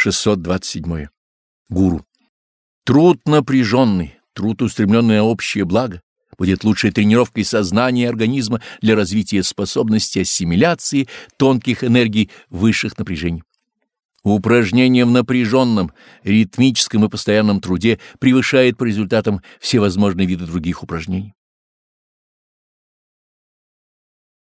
627. Гуру. Труд напряженный, труд устремленный на общее благо, будет лучшей тренировкой сознания и организма для развития способности ассимиляции тонких энергий высших напряжений. Упражнение в напряженном, ритмическом и постоянном труде превышает по результатам все возможные виды других упражнений.